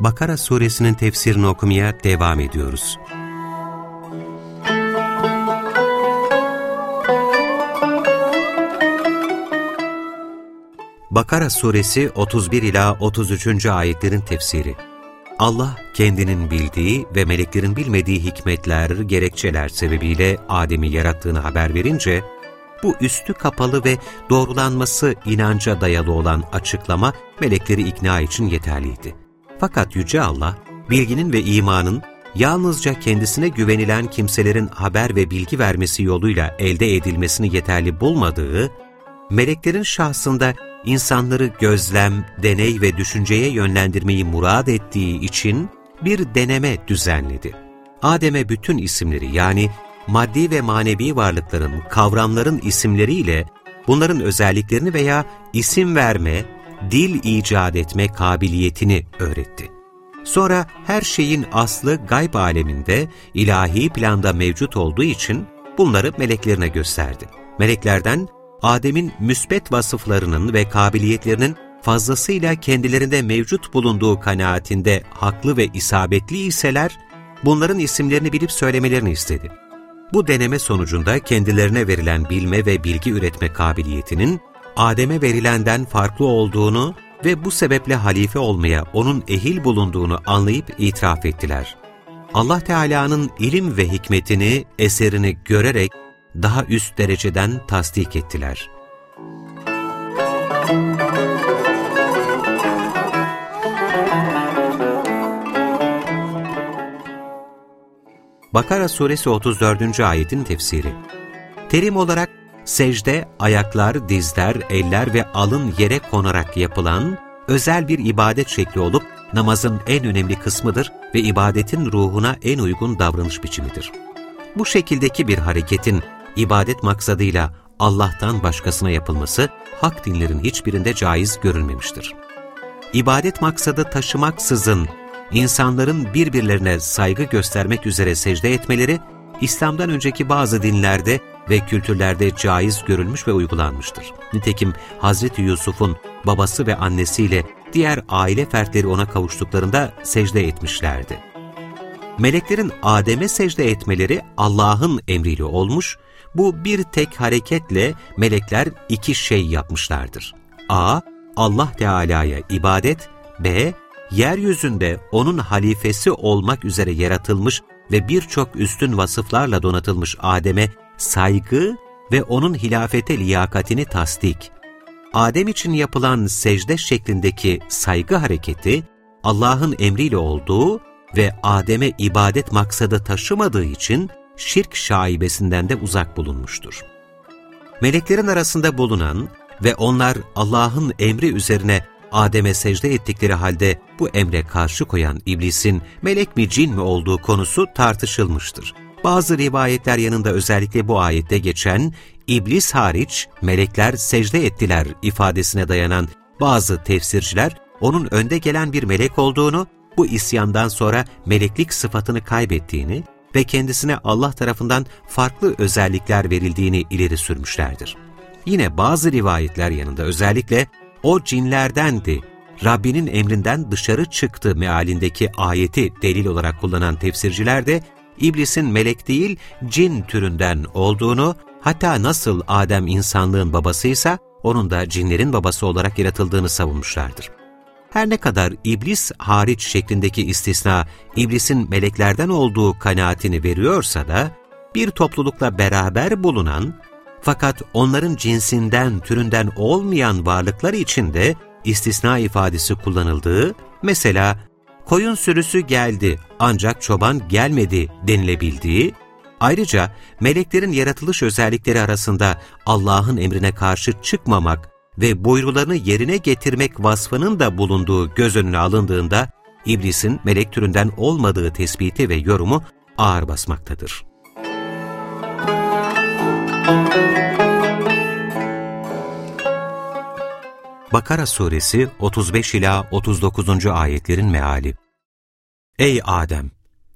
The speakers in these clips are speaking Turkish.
Bakara suresinin tefsirini okumaya devam ediyoruz. Bakara suresi 31 ila 33. ayetlerin tefsiri. Allah kendinin bildiği ve meleklerin bilmediği hikmetler, gerekçeler sebebiyle Adem'i yarattığını haber verince bu üstü kapalı ve doğrulanması inanca dayalı olan açıklama melekleri ikna için yeterliydi. Fakat Yüce Allah, bilginin ve imanın yalnızca kendisine güvenilen kimselerin haber ve bilgi vermesi yoluyla elde edilmesini yeterli bulmadığı, meleklerin şahsında insanları gözlem, deney ve düşünceye yönlendirmeyi murad ettiği için bir deneme düzenledi. Adem'e bütün isimleri yani maddi ve manevi varlıkların, kavramların isimleriyle bunların özelliklerini veya isim verme, dil icat etme kabiliyetini öğretti. Sonra her şeyin aslı gayb aleminde, ilahi planda mevcut olduğu için bunları meleklerine gösterdi. Meleklerden Adem'in müsbet vasıflarının ve kabiliyetlerinin fazlasıyla kendilerinde mevcut bulunduğu kanaatinde haklı ve isabetli iseler, bunların isimlerini bilip söylemelerini istedi. Bu deneme sonucunda kendilerine verilen bilme ve bilgi üretme kabiliyetinin Adem'e verilenden farklı olduğunu ve bu sebeple halife olmaya onun ehil bulunduğunu anlayıp itiraf ettiler. Allah Teala'nın ilim ve hikmetini, eserini görerek daha üst dereceden tasdik ettiler. Bakara suresi 34. ayetin tefsiri Terim olarak secde, ayaklar, dizler, eller ve alın yere konarak yapılan özel bir ibadet şekli olup namazın en önemli kısmıdır ve ibadetin ruhuna en uygun davranış biçimidir. Bu şekildeki bir hareketin ibadet maksadıyla Allah'tan başkasına yapılması hak dinlerin hiçbirinde caiz görülmemiştir. İbadet maksadı taşımaksızın insanların birbirlerine saygı göstermek üzere secde etmeleri, İslam'dan önceki bazı dinlerde ve kültürlerde caiz görülmüş ve uygulanmıştır. Nitekim Hazreti Yusuf'un babası ve annesiyle diğer aile fertleri ona kavuştuklarında secde etmişlerdi. Meleklerin Adem'e secde etmeleri Allah'ın emriyle olmuş, bu bir tek hareketle melekler iki şey yapmışlardır. A. Allah Teala'ya ibadet, B yeryüzünde O'nun halifesi olmak üzere yaratılmış ve birçok üstün vasıflarla donatılmış Adem'e saygı ve O'nun hilafete liyakatini tasdik. Adem için yapılan secde şeklindeki saygı hareketi, Allah'ın emriyle olduğu ve Adem'e ibadet maksadı taşımadığı için şirk şaibesinden de uzak bulunmuştur. Meleklerin arasında bulunan ve onlar Allah'ın emri üzerine Adem'e secde ettikleri halde bu emre karşı koyan iblisin melek mi cin mi olduğu konusu tartışılmıştır. Bazı rivayetler yanında özellikle bu ayette geçen iblis hariç melekler secde ettiler ifadesine dayanan bazı tefsirciler onun önde gelen bir melek olduğunu, bu isyandan sonra meleklik sıfatını kaybettiğini ve kendisine Allah tarafından farklı özellikler verildiğini ileri sürmüşlerdir. Yine bazı rivayetler yanında özellikle o cinlerdendi, Rabbinin emrinden dışarı çıktı mealindeki ayeti delil olarak kullanan tefsirciler de iblisin melek değil cin türünden olduğunu, hatta nasıl Adem insanlığın babasıysa onun da cinlerin babası olarak yaratıldığını savunmuşlardır. Her ne kadar iblis hariç şeklindeki istisna, iblisin meleklerden olduğu kanaatini veriyorsa da, bir toplulukla beraber bulunan fakat onların cinsinden, türünden olmayan varlıklar için de istisna ifadesi kullanıldığı, mesela koyun sürüsü geldi ancak çoban gelmedi denilebildiği, ayrıca meleklerin yaratılış özellikleri arasında Allah'ın emrine karşı çıkmamak ve buyrularını yerine getirmek vasfının da bulunduğu göz önüne alındığında, iblisin melek türünden olmadığı tespiti ve yorumu ağır basmaktadır. Bakara suresi 35 ila 39. ayetlerin meali. Ey Adem,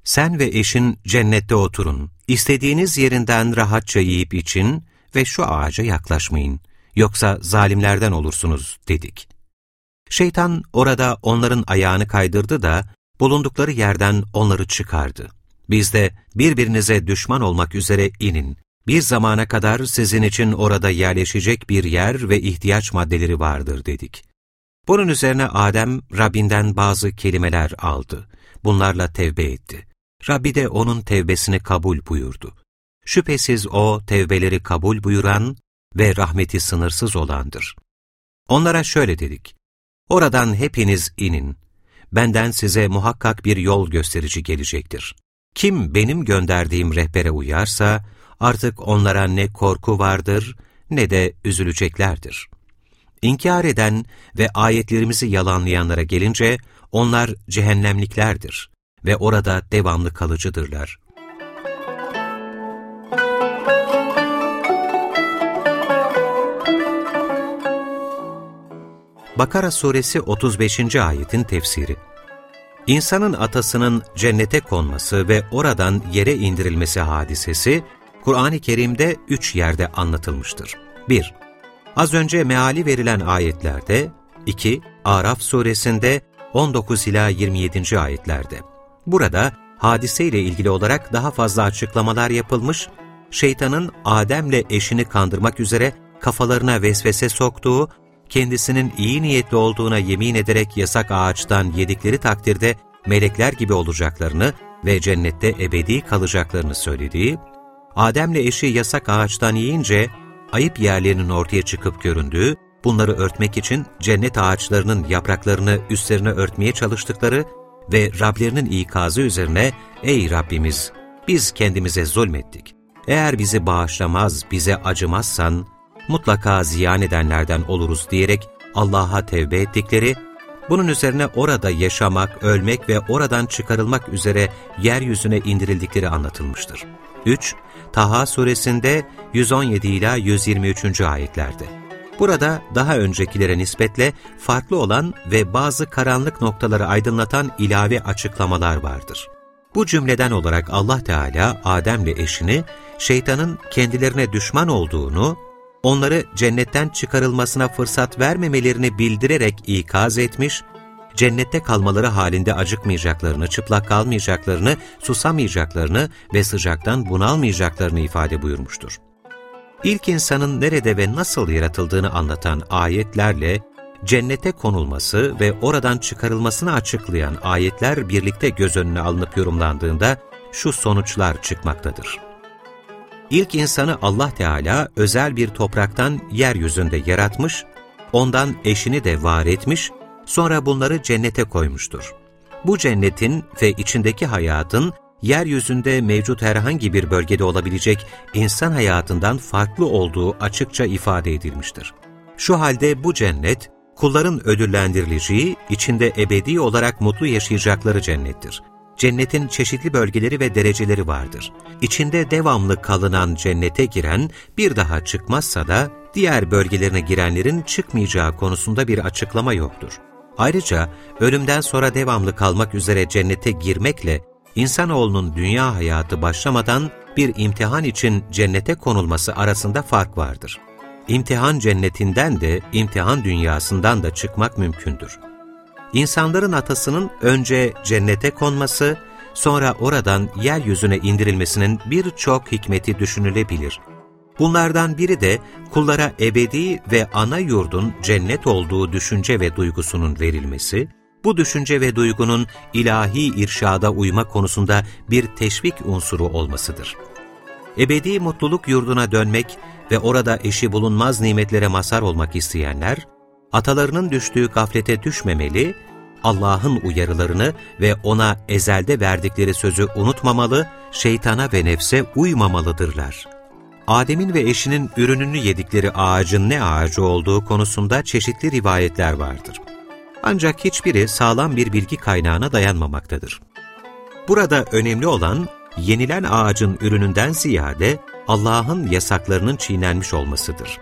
sen ve eşin cennette oturun, istediğiniz yerinden rahatça yiyip için ve şu ağaca yaklaşmayın, yoksa zalimlerden olursunuz dedik. Şeytan orada onların ayağını kaydırdı da bulundukları yerden onları çıkardı. Biz de birbirinize düşman olmak üzere inin. Bir zamana kadar sizin için orada yerleşecek bir yer ve ihtiyaç maddeleri vardır dedik. Bunun üzerine Adem Rabbinden bazı kelimeler aldı. Bunlarla tevbe etti. Rabbi de onun tevbesini kabul buyurdu. Şüphesiz O tevbeleri kabul buyuran ve rahmeti sınırsız olandır. Onlara şöyle dedik. Oradan hepiniz inin. Benden size muhakkak bir yol gösterici gelecektir. Kim benim gönderdiğim rehbere uyarsa, artık onlara ne korku vardır ne de üzüleceklerdir. İnkar eden ve ayetlerimizi yalanlayanlara gelince, onlar cehennemliklerdir ve orada devamlı kalıcıdırlar. Bakara suresi 35. ayetin tefsiri İnsanın atasının cennete konması ve oradan yere indirilmesi hadisesi, Kur'an-ı Kerim'de üç yerde anlatılmıştır. 1. Az önce meali verilen ayetlerde, 2. Araf suresinde 19 ila 27. ayetlerde. Burada hadiseyle ilgili olarak daha fazla açıklamalar yapılmış, şeytanın Adem'le eşini kandırmak üzere kafalarına vesvese soktuğu kendisinin iyi niyetli olduğuna yemin ederek yasak ağaçtan yedikleri takdirde melekler gibi olacaklarını ve cennette ebedi kalacaklarını söylediği, Adem'le eşi yasak ağaçtan yiyince ayıp yerlerinin ortaya çıkıp göründüğü, bunları örtmek için cennet ağaçlarının yapraklarını üstlerine örtmeye çalıştıkları ve Rablerinin ikazı üzerine ''Ey Rabbimiz, biz kendimize zulmettik. Eğer bizi bağışlamaz, bize acımazsan mutlaka ziyan edenlerden oluruz diyerek Allah'a tevbe ettikleri, bunun üzerine orada yaşamak, ölmek ve oradan çıkarılmak üzere yeryüzüne indirildikleri anlatılmıştır. 3. Taha suresinde 117 ila 123. ayetlerde. Burada daha öncekilere nispetle farklı olan ve bazı karanlık noktaları aydınlatan ilave açıklamalar vardır. Bu cümleden olarak Allah Teala Adem'le eşini şeytanın kendilerine düşman olduğunu onları cennetten çıkarılmasına fırsat vermemelerini bildirerek ikaz etmiş, cennette kalmaları halinde acıkmayacaklarını, çıplak kalmayacaklarını, susamayacaklarını ve sıcaktan bunalmayacaklarını ifade buyurmuştur. İlk insanın nerede ve nasıl yaratıldığını anlatan ayetlerle, cennete konulması ve oradan çıkarılmasını açıklayan ayetler birlikte göz önüne alınıp yorumlandığında şu sonuçlar çıkmaktadır. İlk insanı Allah Teala özel bir topraktan yeryüzünde yaratmış, ondan eşini de var etmiş, sonra bunları cennete koymuştur. Bu cennetin ve içindeki hayatın yeryüzünde mevcut herhangi bir bölgede olabilecek insan hayatından farklı olduğu açıkça ifade edilmiştir. Şu halde bu cennet, kulların ödüllendirileceği, içinde ebedi olarak mutlu yaşayacakları cennettir cennetin çeşitli bölgeleri ve dereceleri vardır. İçinde devamlı kalınan cennete giren bir daha çıkmazsa da diğer bölgelerine girenlerin çıkmayacağı konusunda bir açıklama yoktur. Ayrıca ölümden sonra devamlı kalmak üzere cennete girmekle insanoğlunun dünya hayatı başlamadan bir imtihan için cennete konulması arasında fark vardır. İmtihan cennetinden de imtihan dünyasından da çıkmak mümkündür insanların atasının önce cennete konması, sonra oradan yeryüzüne indirilmesinin birçok hikmeti düşünülebilir. Bunlardan biri de kullara ebedi ve ana yurdun cennet olduğu düşünce ve duygusunun verilmesi, bu düşünce ve duygunun ilahi irşada uyma konusunda bir teşvik unsuru olmasıdır. Ebedi mutluluk yurduna dönmek ve orada eşi bulunmaz nimetlere mazhar olmak isteyenler, atalarının düştüğü gaflete düşmemeli, Allah'ın uyarılarını ve ona ezelde verdikleri sözü unutmamalı, şeytana ve nefse uymamalıdırlar. Adem'in ve eşinin ürününü yedikleri ağacın ne ağacı olduğu konusunda çeşitli rivayetler vardır. Ancak hiçbiri sağlam bir bilgi kaynağına dayanmamaktadır. Burada önemli olan, yenilen ağacın ürününden ziyade Allah'ın yasaklarının çiğnenmiş olmasıdır.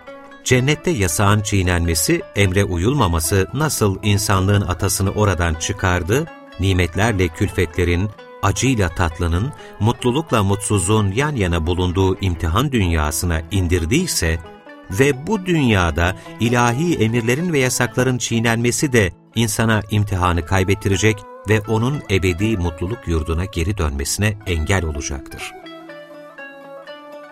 Cennette yasağın çiğnenmesi, emre uyulmaması nasıl insanlığın atasını oradan çıkardı, nimetlerle külfetlerin, acıyla tatlının, mutlulukla mutsuzluğun yan yana bulunduğu imtihan dünyasına indirdiyse ve bu dünyada ilahi emirlerin ve yasakların çiğnenmesi de insana imtihanı kaybettirecek ve onun ebedi mutluluk yurduna geri dönmesine engel olacaktır.